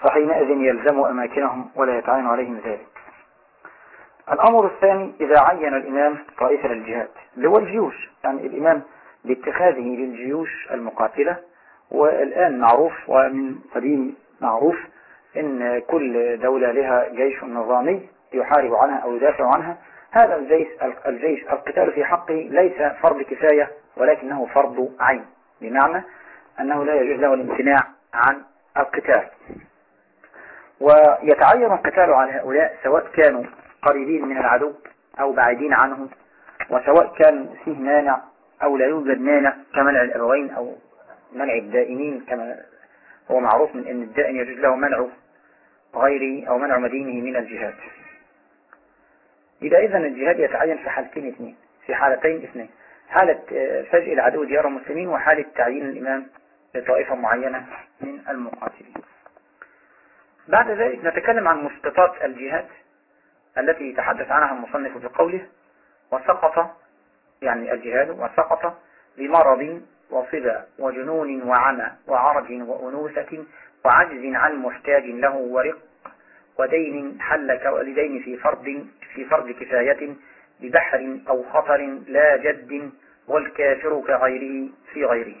فحينئذ يلزموا أماكنهم ولا يتعين عليهم ذلك. الأمر الثاني إذا عين الإمام طائفة الجهاد اللي هو الجيوش يعني الإمام باتخاذه للجيوش المقاتلة والآن معروف ومن قديم معروف إن كل دولة لها جيش نظامي يحارب عنها أو يدافع عنها. هذا الجيش الجيش القتال في حقه ليس فرض كفاية ولكنه فرض عين بمعنى أنه لا يجوز له الامتناع عن القتال. ويتعين القتال على هؤلاء سواء كانوا قريبين من العدو أو بعيدين عنه وسواء كان فيه مانع أو لا يوجد مانع كمنع الأبوين أو منع الدائمين كما هو معروف من أن الدائم يجوز له منع غيره أو منع مدينه من الجهاد. إذا إذن الجهاد يتعين في حالتين اثنين في حالتين اثنين حالة فجء العدو ديار المسلمين وحالة تعيين الإمام لطائفة معينة من المقاتلين. بعد ذلك نتكلم عن مسقطات الجهاد التي تحدث عنها المصنف في قوله وسقط يعني الجهاد وسقط بمرض وصبا وجنون وعمى وعرج وأنوثة وعجز عن محتاج له ورق ودين حل كوالدين في فرض في فرض كفاية ببحر أو خطر لا جد والكافر كغيره في غيره.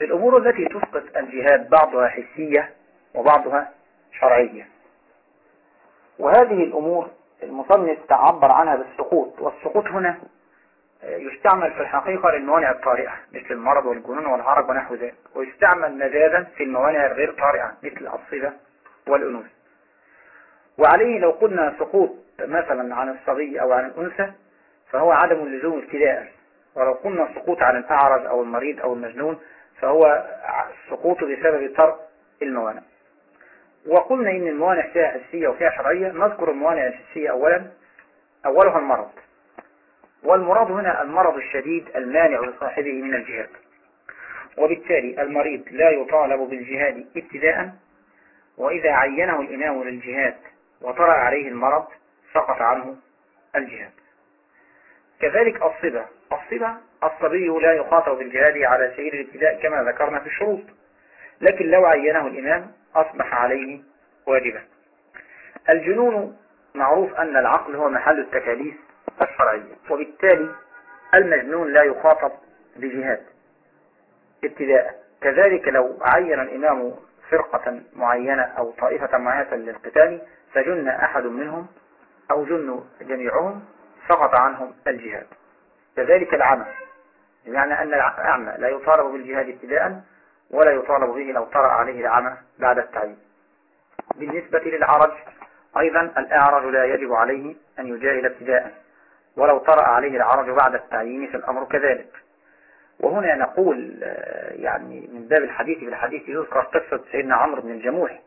الأمور التي تسقط الجهاد بعضها حسية وبعضها شرعية. وهذه الأمور المصنف تعبر عنها بالسقوط والسقوط هنا يستعمل في الحقيقة للموانع الطارئة مثل المرض والجنون والعرق ونحو ذلك ويستعمل مجازا في الموانع الغير طارئة مثل الصبة والأنوث وعليه لو قلنا سقوط مثلا عن الصبي أو عن الأنثى فهو عدم اللزوم ابتداء ولو قلنا سقوط عن الأعرج أو المريض أو المجنون فهو السقوط بسبب ترك الموانع. وقلنا إن الموانع فيها حسية وفيها شرعية نذكر الموانع الحسية أولا. أولها المرض. والمراد هنا المرض الشديد المانع لصاحبه من الجهاد. وبالتالي المريض لا يطالب بالجهاد ابتداء وإذا عينه الإمام للجهاد وطرأ عليه المرض سقط عنه الجهاد. كذلك الصبا. الصبا الصبي لا يخاطب بالجهاد على سبيل الابتداء كما ذكرنا في الشروط لكن لو عينه الإمام أصبح عليه واجبا. الجنون معروف أن العقل هو محل التكاليف الشرعية وبالتالي المجنون لا يخاطب بجهاد ابتداء. كذلك لو عين الإمام فرقة معينة أو طائفة معينة للقتال فجن أحد منهم أو جنوا جميعهم سقط عنهم الجهاد. كذلك العمى بمعنى أن الأعمى لا يطالب بالجهاد ابتداء ولا يطالب به لو طرأ عليه العمى بعد التعيين بالنسبة للعرج أيضا الأعرج لا يجب عليه أن يجاهد ابتداء ولو طرأ عليه العرج بعد التعيين في الأمر كذلك. وهنا نقول آه، يعني من باب الحديث بالحديث يذكر قصة سيدنا عمرو بن الجموح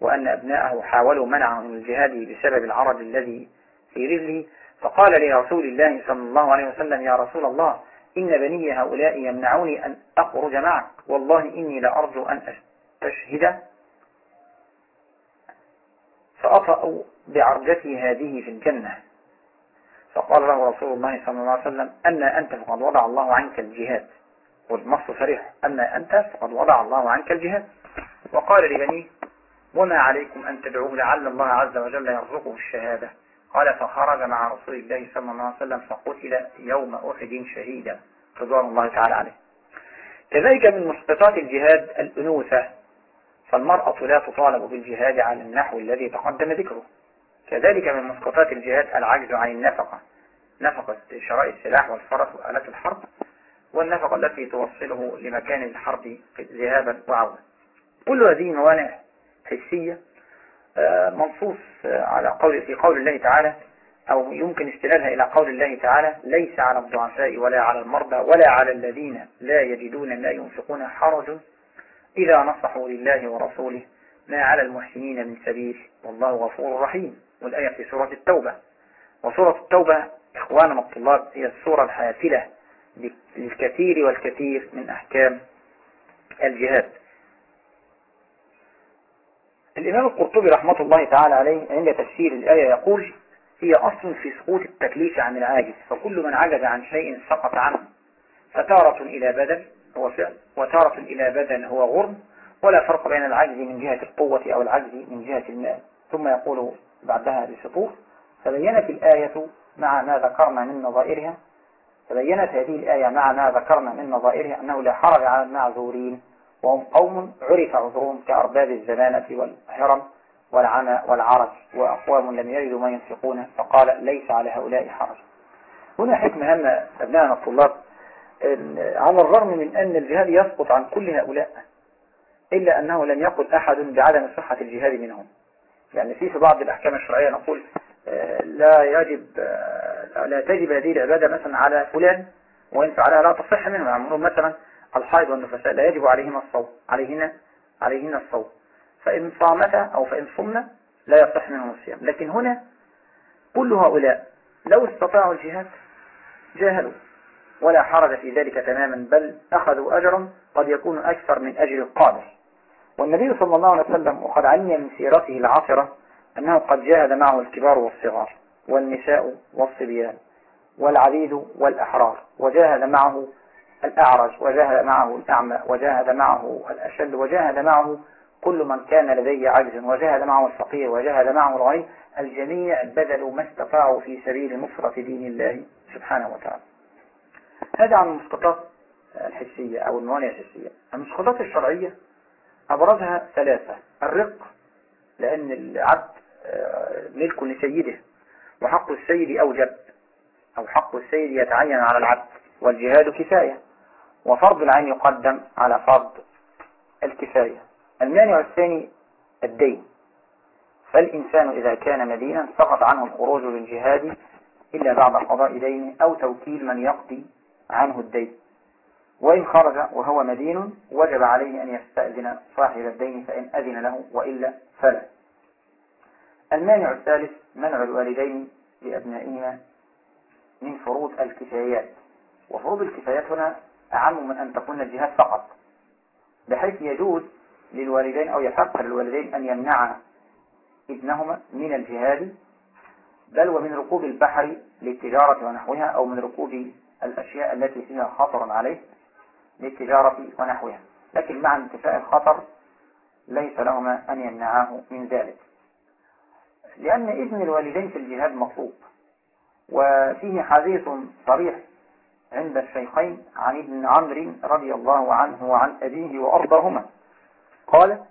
وأن أبناءه حاولوا منعه من الجهاد بسبب العرج الذي في رجله فقال لرسول الله صلى الله عليه وسلم يا رسول الله إن بني هؤلاء يمنعوني أن أخرج معك. والله إني لأرجو أن أستشهد. فأطأ بعرجتي هذه في الجنة. فقال له رسول الله صلى الله عليه وسلم أما أنت فقد وضع الله عنك الجهاد. والنص صريح أما أنت فقد وضع الله عنك الجهاد. وقال لبنيه وما عليكم أن تدعوه لعل الله عز وجل يرزقه الشهادة. قال فخرج مع رسول الله صلى الله عليه وسلم فقتل يوم أحد شهيدا رضوان الله تعالى عليه. كذلك من مسقطات الجهاد الأنوثة فالمرأة لا تطالب بالجهاد على النحو الذي تقدم ذكره. كذلك من مسقطات الجهاد العجز عن النفقة. نفقة شراء السلاح والفرس وآلات الحرب والنفقة التي توصله لمكان الحرب ذهابا وعودا. كل هذه موانع حسية آه، منصوص آه، على قول في قول الله تعالى أو يمكن استدلالها إلى قول الله تعالى ليس على الضعفاء ولا على المرضى ولا على الذين لا يجدون ما ينفقون حرج إذا نصحوا لله ورسوله ما على المحسنين من سبيل والله غفور رحيم. والآية في سورة التوبة. وسورة التوبة إخواننا الطلاب هي السورة الحافلة للكثير والكثير من أحكام الجهاد. الإمام القرطبي رحمة الله تعالى عليه عند تفسير الآية يقول هي أصل في سقوط التكليف عن العاجز فكل من عجز عن شيء سقط عنه. فتارة إلى بدل هو فعل وتارة إلى بدل هو غرم ولا فرق بين العجز من جهة القوة أو العجز من جهة المال. ثم يقول بعدها بسطور فبينت الآية مع ما ذكرنا من نظائرها تبينت هذه الآية مع ما ذكرنا من نظائرها أنه لا حرج على المعذورين وهم قوم عرف عذرهم كأرباب الزمانة والهرم والعمى والعرج وأقوام لم يجدوا ما ينفقون فقال ليس على هؤلاء حرج. هنا حكمة هامة أبنائنا الطلاب على الرغم من أن الجهاد يسقط عن كل هؤلاء إلا أنه لم يقل أحد بعدم صحة الجهاد منهم. يعني في في بعض الأحكام الشرعية نقول آه، لا يجب آه، لا تجب هذه العبادة مثلا على فلان وإن فعلها لا تصح منه. يعني مثلا الحائض والنفساء لا يجب عليهما الصوم عليهن عليهن الصوم. فإن صامتا أو فإن صمنا لا يصح منهم الصيام. لكن هنا كل هؤلاء لو استطاعوا الجهاد جاهلوا ولا حرج في ذلك تماما بل أخذوا أجرا قد يكون أكثر من أجر القادر والنبي صلى الله عليه وسلم وقد علم من سيرته العاصرة أنه قد جاهد معه الكبار والصغار والنساء والصبيان والعبيد والأحرار وجاهد معه الأعرج وجاهد معه الأعمى وجاهد معه الأشد وجاهد معه كل من كان لديه عجز وجاهد معه الفقير وجاهد معه الغني الجميع بذلوا ما استطاعوا في سبيل نصرة دين الله سبحانه وتعالى. هذا عن المسقطات الحسية أو الموانع الحسية. المسقطات الشرعية أبرزها ثلاثة. الرق لأن العبد آه، ملك لسيده وحق السيد أوجب أو حق السيد يتعين على العبد والجهاد كفاية وفرض العين يقدم على فرض الكفاية. المانع الثاني الدين. فالإنسان إذا كان مدينا سقط عنه الخروج للجهاد إلا بعد قضاء دينه أو توكيل من يقضي عنه الدين. وإن خرج وهو مدين وجب عليه أن يستأذن صاحب الدين فإن أذن له وإلا فلا. المانع الثالث منع الوالدين لأبنائهما من فروض الكفايات. وفروض الكفايات هنا أعم من أن تكون الجهاد فقط بحيث يجوز للوالدين أو يحق للوالدين أن يمنع ابنهما من الجهاد بل ومن ركوب البحر للتجارة ونحوها أو من ركوب الأشياء التي فيها خطر عليه للتجارة ونحوها. لكن مع انتفاء الخطر ليس لهما أن يمنعاه من ذلك. لأن إذن الوالدين في الجهاد مطلوب. وفيه حديث صريح عند الشيخين عن ابن عمرو رضي الله عنه وعن أبيه وأرضاهما. قال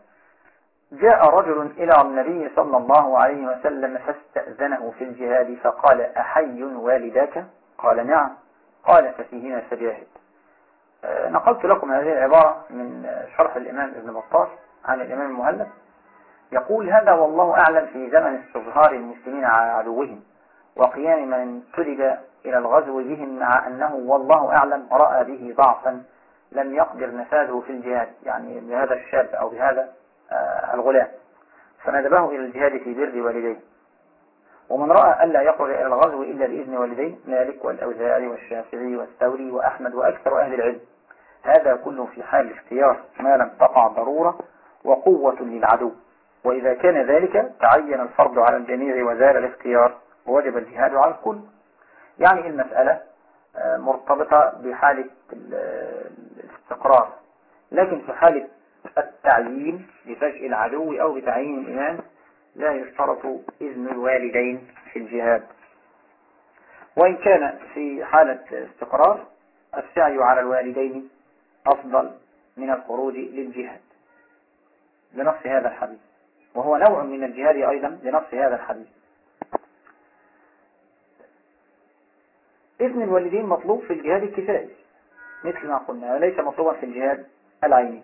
جاء رجل إلى النبي صلى الله عليه وسلم فاستأذنه في الجهاد فقال أحي والداك؟ قال نعم. قال ففيهما فجاهد نقلت لكم هذه العبارة من شرح الإمام ابن بطاش عن الإمام المهلب يقول هذا والله أعلم في زمن استظهار المسلمين على عدوهم وقيام من سلب إلى الغزو بهم مع أنه والله أعلم رأى به ضعفا لم يقدر نفاذه في الجهاد. يعني بهذا الشاب أو بهذا آه، الغلام. فندبه إلى الجهاد في بر والديه. ومن رأى ألا يخرج إلى الغزو إلا بإذن والديه مالك والأوزاعي والشافعي والثوري وأحمد وأكثر أهل العلم. هذا كله في حال اختيار ما لم تقع ضرورة وقوة للعدو. وإذا كان ذلك تعين الفرض على الجميع وزال الاختيار ووجب الجهاد على الكل. يعني المسألة آه، مرتبطة بحالة الاستقرار. لكن في حالة التعيين بفجء العدو أو بتعيين الإمام لا يشترط إذن الوالدين في الجهاد. وإن كان في حالة استقرار السعي على الوالدين أفضل من الخروج للجهاد لنص هذا الحديث. وهو نوع من الجهاد أيضا لنص هذا الحديث. إذن الوالدين مطلوب في الجهاد الكفائي مثل ما قلنا وليس مطلوبا في الجهاد العيني.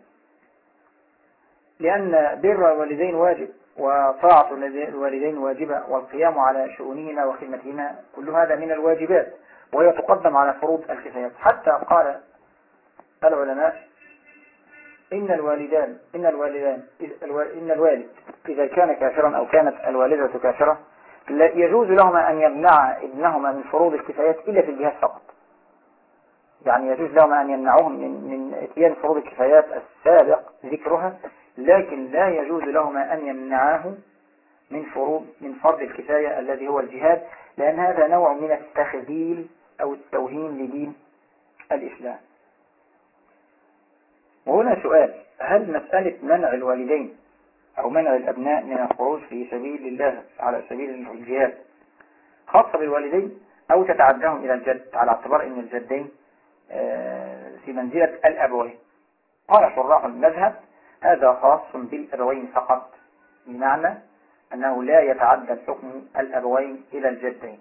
لأن بر الوالدين واجب. وطاعة الوالدين واجبة والقيام على شؤونهما وخدمتهما كل هذا من الواجبات وهي تقدم على فروض الكفايات. حتى قال العلماء إن الوالدان إن الوالدان إن الوالد إذا كان كافرا أو كانت الوالدة كافرة يجوز لهما أن يمنع ابنهما من فروض الكفايات إلا في الجهاد فقط. يعني يجوز لهما أن يمنعوهم من, من إتيان فروض الكفايات السابق ذكرها لكن لا يجوز لهما أن يمنعاه من فروض من فرض الكفاية الذي هو الجهاد لأن هذا نوع من التخذيل أو التوهين لدين الإسلام. وهنا سؤال هل مسألة منع الوالدين أو منع الأبناء من الخروج في سبيل الله على سبيل الجهاد خاصة بالوالدين أو تتعداهم إلى الجد؟ على اعتبار أن الجدين آه، في منزلة الأبوين. قال شراح المذهب هذا خاص بالأبوين فقط بمعنى أنه لا يتعدى الحكم الأبوين إلى الجدين.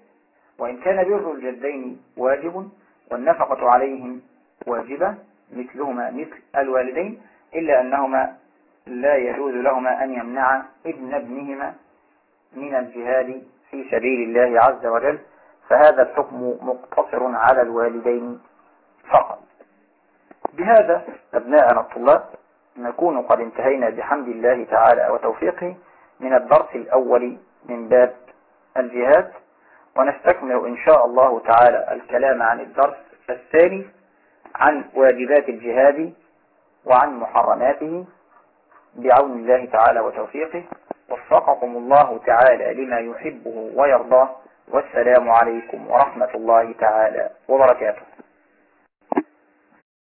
وإن كان بر الجدين واجب والنفقة عليهم واجبة مثلهما مثل الوالدين إلا أنهما لا يجوز لهما أن يمنع ابن ابنهما من الجهاد في سبيل الله عز وجل فهذا الحكم مقتصر على الوالدين فقط. بهذا أبناءنا الطلاب نكون قد انتهينا بحمد الله تعالى وتوفيقه من الدرس الأول من باب الجهاد ونستكمل إن شاء الله تعالى الكلام عن الدرس الثاني عن واجبات الجهاد وعن محرماته بعون الله تعالى وتوفيقه. وفقكم الله تعالى لما يحبه ويرضاه. والسلام عليكم ورحمة الله تعالى وبركاته.